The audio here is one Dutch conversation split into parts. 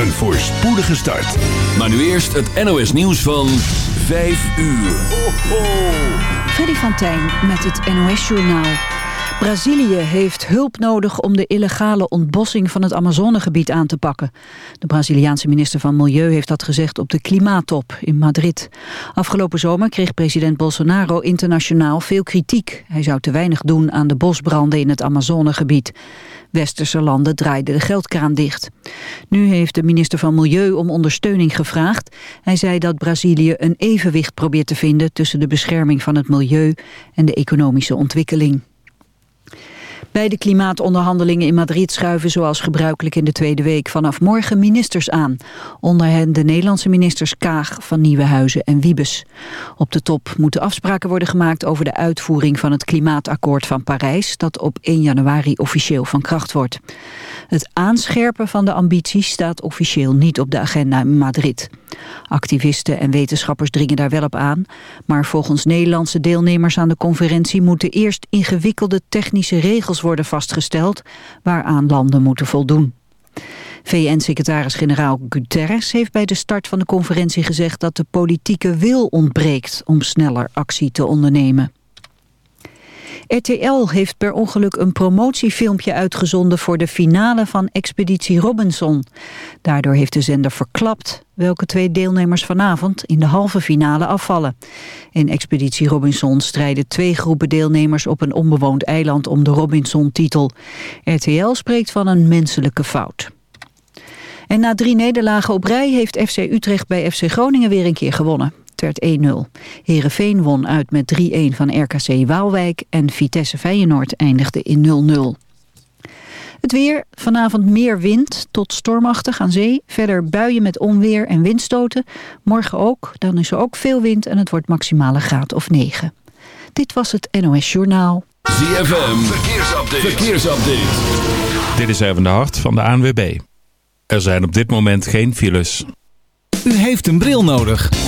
een voorspoedige start. Maar nu eerst het NOS nieuws van 5 uur. Ho, ho. Freddy van Tijn met het NOS Journaal. Brazilië heeft hulp nodig om de illegale ontbossing van het Amazonegebied aan te pakken. De Braziliaanse minister van Milieu heeft dat gezegd op de klimaattop in Madrid. Afgelopen zomer kreeg president Bolsonaro internationaal veel kritiek. Hij zou te weinig doen aan de bosbranden in het Amazonegebied. Westerse landen draaiden de geldkraan dicht. Nu heeft de minister van Milieu om ondersteuning gevraagd. Hij zei dat Brazilië een evenwicht probeert te vinden tussen de bescherming van het milieu en de economische ontwikkeling. Bij de klimaatonderhandelingen in Madrid schuiven zoals gebruikelijk in de tweede week vanaf morgen ministers aan. Onder hen de Nederlandse ministers Kaag, Van Nieuwenhuizen en Wiebes. Op de top moeten afspraken worden gemaakt over de uitvoering van het klimaatakkoord van Parijs, dat op 1 januari officieel van kracht wordt. Het aanscherpen van de ambities staat officieel niet op de agenda in Madrid. Activisten en wetenschappers dringen daar wel op aan, maar volgens Nederlandse deelnemers aan de conferentie moeten eerst ingewikkelde technische regels worden vastgesteld waaraan landen moeten voldoen. VN-secretaris-generaal Guterres heeft bij de start van de conferentie gezegd dat de politieke wil ontbreekt om sneller actie te ondernemen. RTL heeft per ongeluk een promotiefilmpje uitgezonden voor de finale van Expeditie Robinson. Daardoor heeft de zender verklapt welke twee deelnemers vanavond in de halve finale afvallen. In Expeditie Robinson strijden twee groepen deelnemers op een onbewoond eiland om de Robinson-titel. RTL spreekt van een menselijke fout. En na drie nederlagen op rij heeft FC Utrecht bij FC Groningen weer een keer gewonnen. Het werd 1-0. Herenveen won uit met 3-1 van RKC Waalwijk en Vitesse Feyenoord eindigde in 0-0. Het weer, vanavond meer wind tot stormachtig aan zee. Verder buien met onweer en windstoten. Morgen ook, dan is er ook veel wind en het wordt maximale graad of 9. Dit was het NOS Journaal. ZFM, verkeersupdate. verkeersupdate. Dit is even de hart van de ANWB. Er zijn op dit moment geen files. U heeft een bril nodig.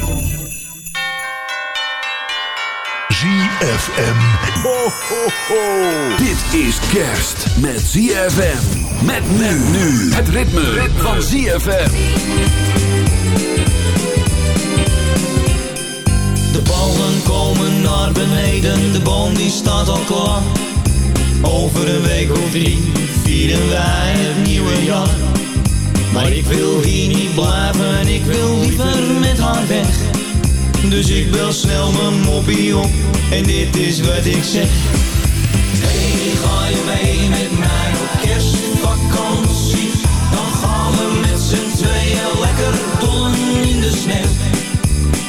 ZFM. Ho, ho, ho. Dit is kerst met ZFM. Met men nu. Het ritme, ritme. van ZFM. De ballen komen naar beneden, de boom die staat al klaar. Over een week of drie vieren wij het nieuwe jaar. Maar ik wil hier niet blijven, ik wil liever met haar weg. Dus ik bel snel mijn moppie op. En dit is wat ik zeg. Hey, ga je mee met mij op kerstvakantie? Dan gaan we met z'n tweeën lekker dollen in de sneeuw.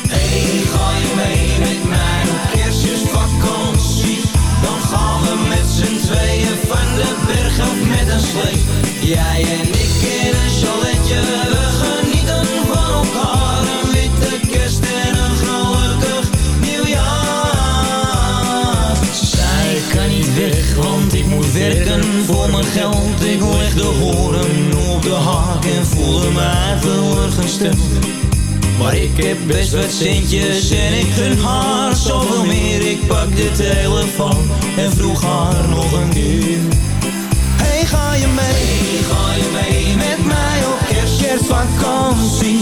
Hey, ga je mee met mij op kerstvakantie? Dan gaan we met z'n tweeën van de berg af met een sleep. Jij en ik in een chaletje. voor mijn geld Ik hoor echt de horen op de hak En voelde mij verworgen stem maar ik heb best wat centjes en ik gun haar zoveel meer. Ik pak de telefoon en vroeg haar nog een keer. Hey ga je mee, hey, ga je mee met mij op kerstvakantie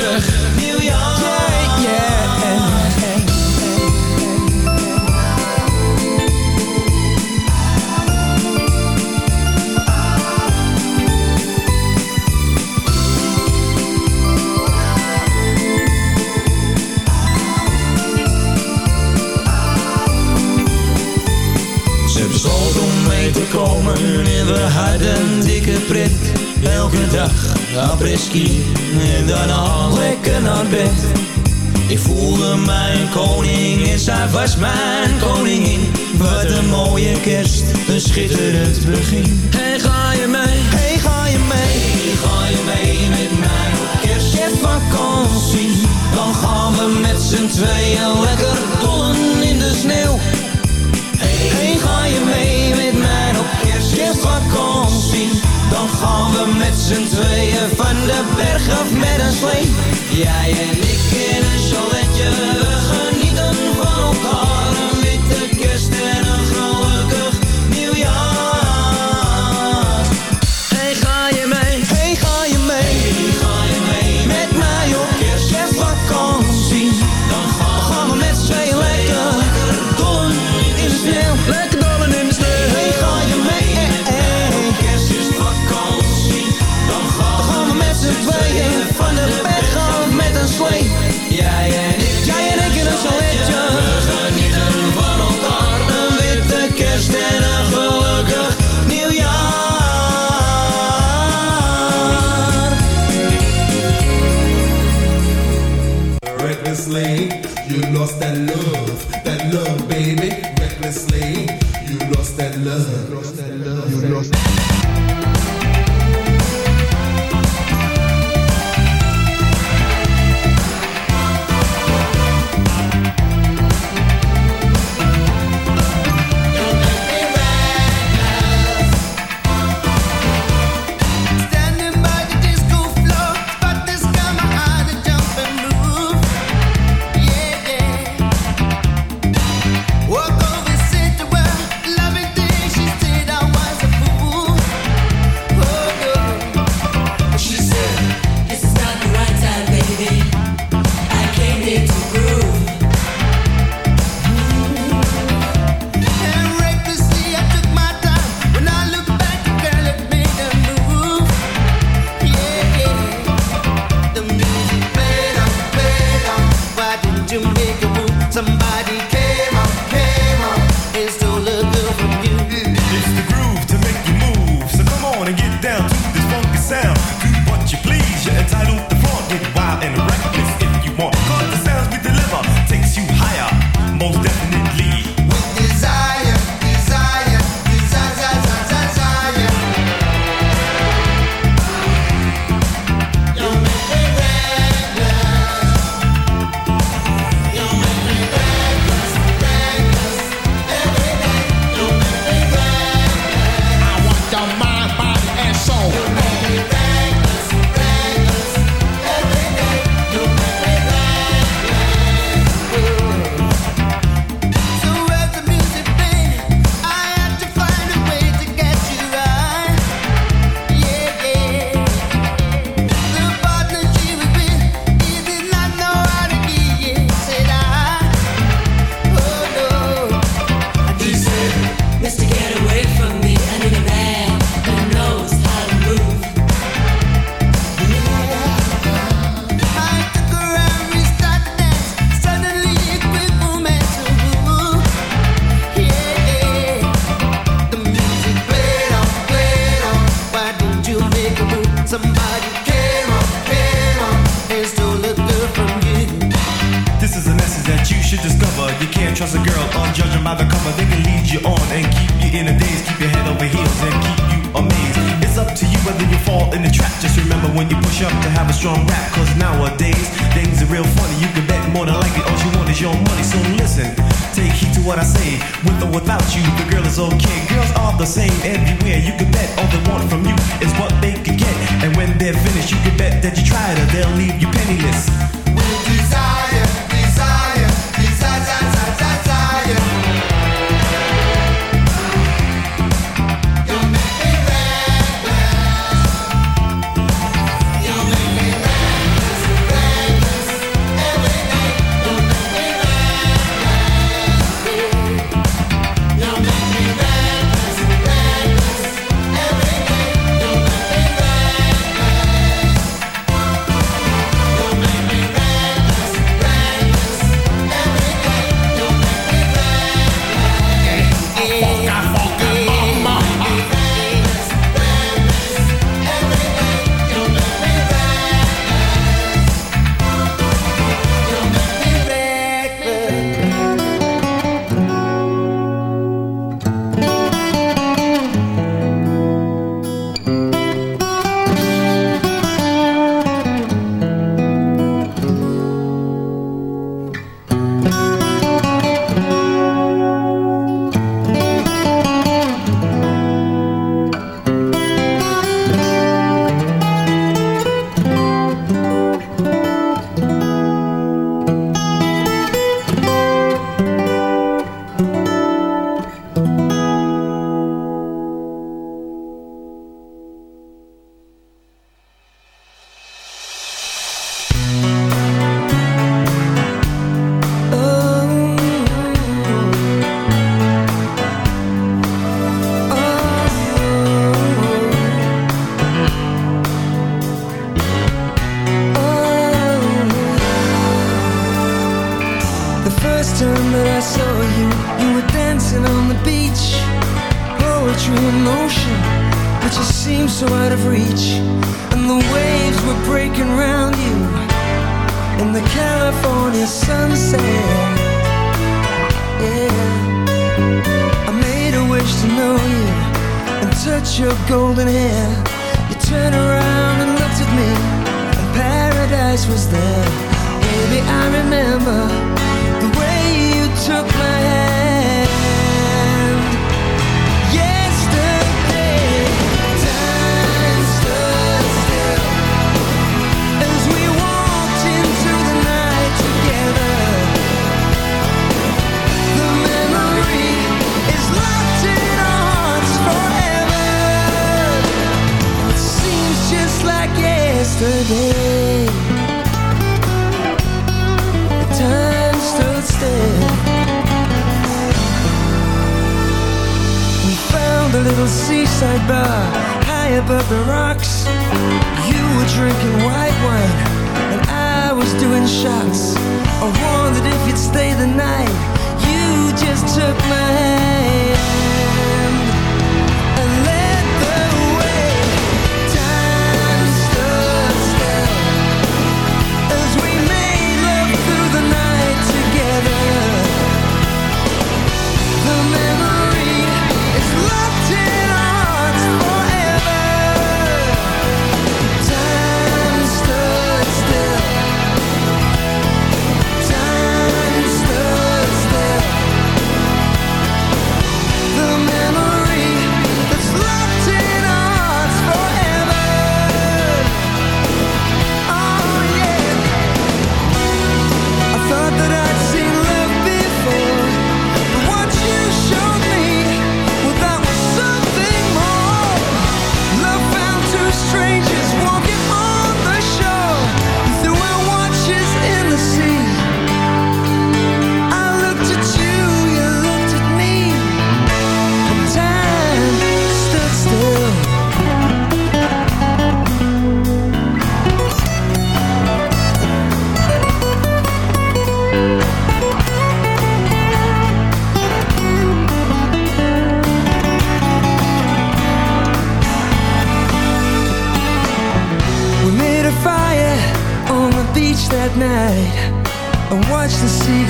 komen en we hadden dikke pret. Elke dag apres-ski en daarna lekker naar bed. Ik voelde mijn koning en zij was mijn koningin. Wat een mooie kerst, een schitterend begin. Hey, ga je mee? Hey, ga je mee? Hey, ga je mee met mij op kerst? Kerstvakantie, dan gaan we met z'n tweeën lekker dollen in de sneeuw. Ga je mee met mij op kerst, kerstvakantie? Dan gaan we met z'n tweeën van de berg af met een slee. Jij en ik in een chaletje,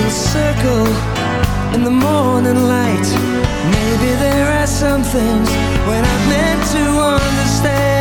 little circle in the morning light. Maybe there are some things when I meant to understand.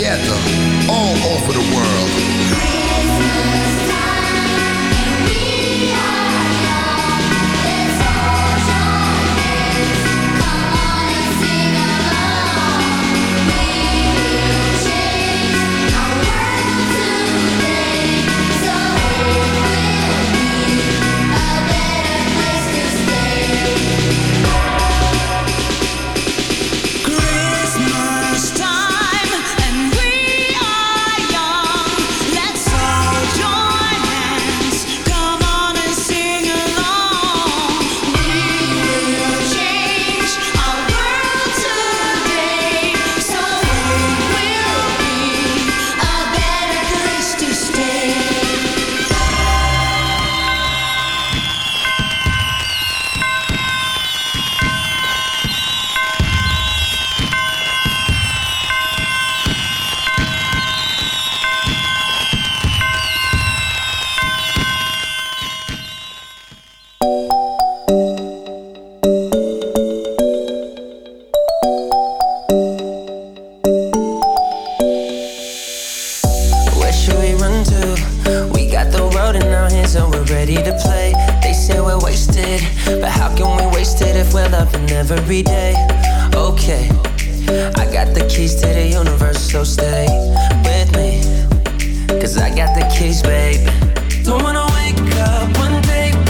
together all over the world. But how can we waste it if we're loving every day? Okay, I got the keys to the universe, so stay with me. Cause I got the keys, babe. Don't wanna wake up one day.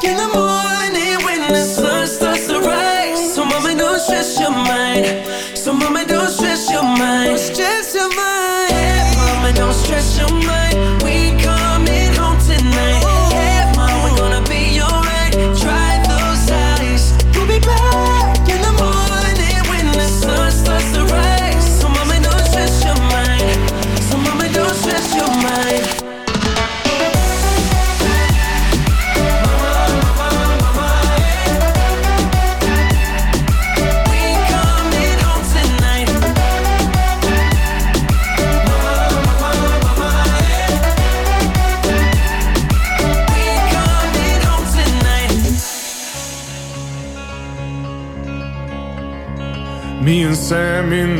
¡Quién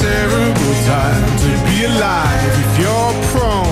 terrible time to be alive. If you're prone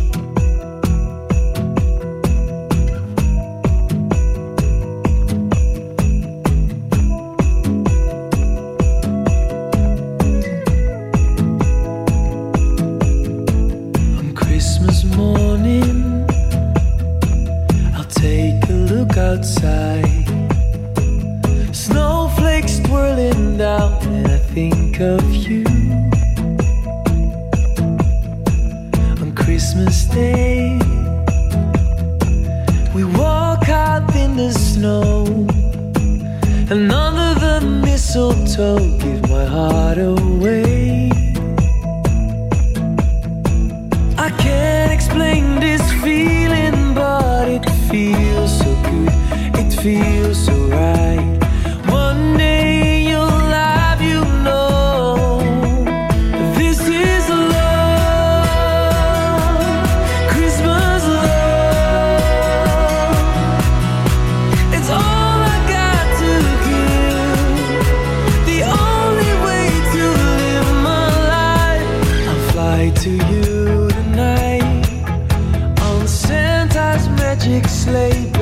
magic sleigh.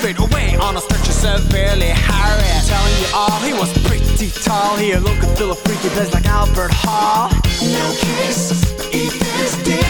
carried away on a stretcher severely harried Telling you all, he was pretty tall. He looked and feel a freaky place like Albert Hall. No kisses, if there's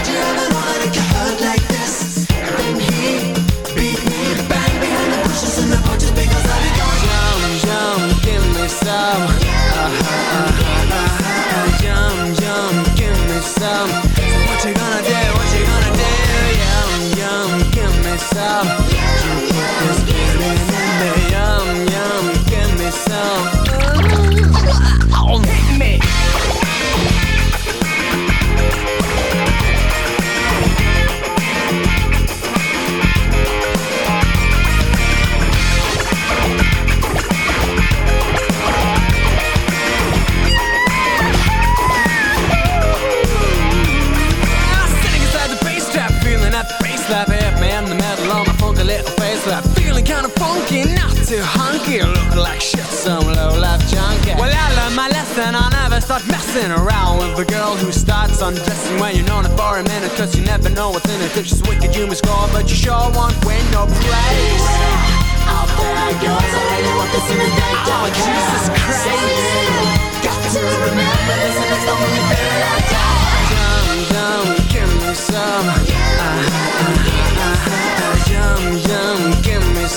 too hunky. Look like shit, some low-life junkie. Well, I learned my lesson. I never start messing around With a girl who starts undressing When you're known her for a minute Cause you never know what's in it. If she's wicked, you must go But you sure won't win no place. I'll I really want this in the day Oh, Jesus Christ. Got to remember this And it's the only thing I got Yum, yum, give me some. Uh, uh, uh, uh, Yum, yum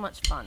much fun.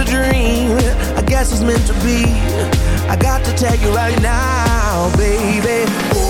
a dream. I guess it's meant to be. I got to tell you right now, baby.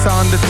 Stille mensen aan de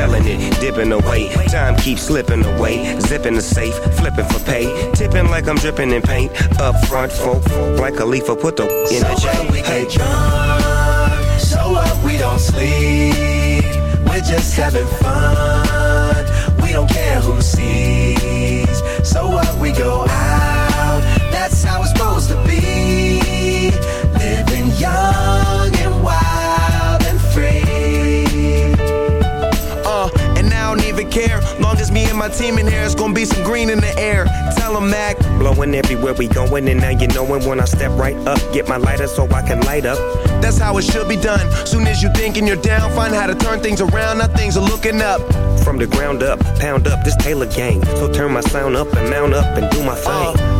selling it, dipping away. Time keeps slipping away. Zipping the safe, flipping for pay. Tipping like I'm dripping in paint. Up front, folk, like a leaf, put the in the So what we Hey. get drunk, so what we don't sleep. We're just having fun. We don't care who sees. So what we go out. That's how it's supposed to be. Care. Long as me and my team in here, it's gonna be some green in the air. Tell 'em, Mac. Blowing everywhere we going, and now you knowin' when I step right up. Get my lighter so I can light up. That's how it should be done. Soon as you thinking you're down, find how to turn things around. Now things are looking up. From the ground up, pound up this Taylor gang. So turn my sound up and mount up and do my thing. Uh,